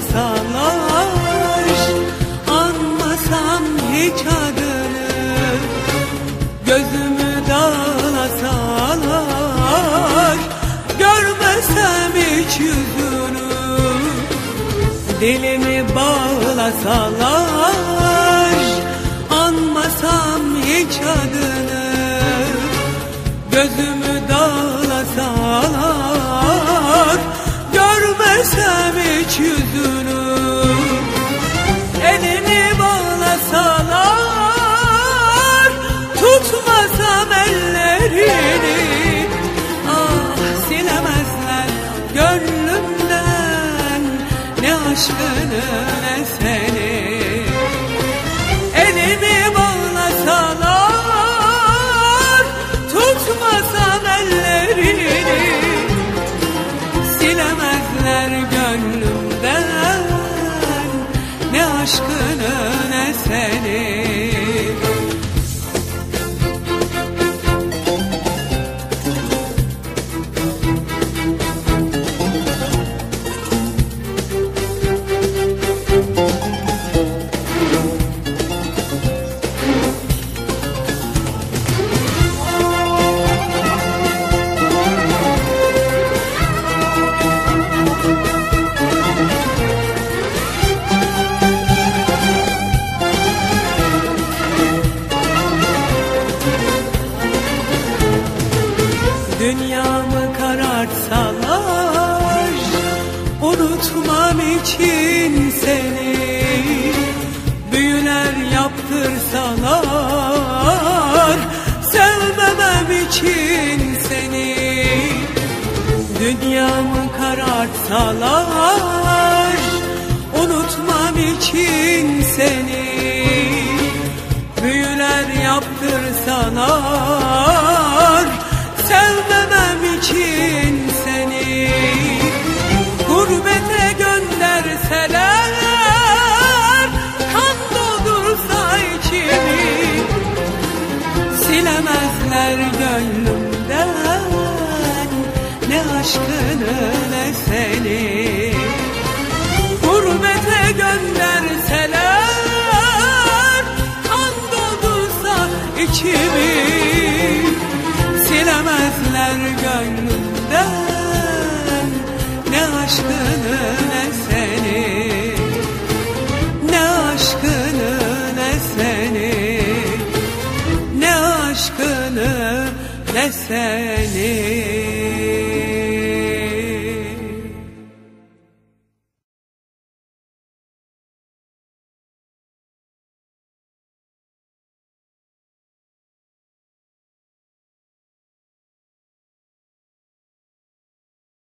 savaş Anmasam hiç adını Gözümü dağına salar Görmesem hiç yüzünü Dilimi bağlasalar Anmasam hiç adını Gözümü Görmesem hiç yüzünü Elini bağlasalar Tutmasam ellerini Ah silemezler gönlümden. Ne aşkını ne seni Silemezler gönlümden Ne aşkını ne Dünyamı karartsalar Unutmam için seni. Büyüler yaptırsalar Sevmemem için seni. Dünyamı karartsalar Unutmam için seni. Büyüler yaptırsalar Ne aşkını ne seni. Gurbete gönderseler Kan doldursa içimi Silemezler gönlümden. Ne aşkını ne seni Ne aşkını ne seni Ne aşkını ne seni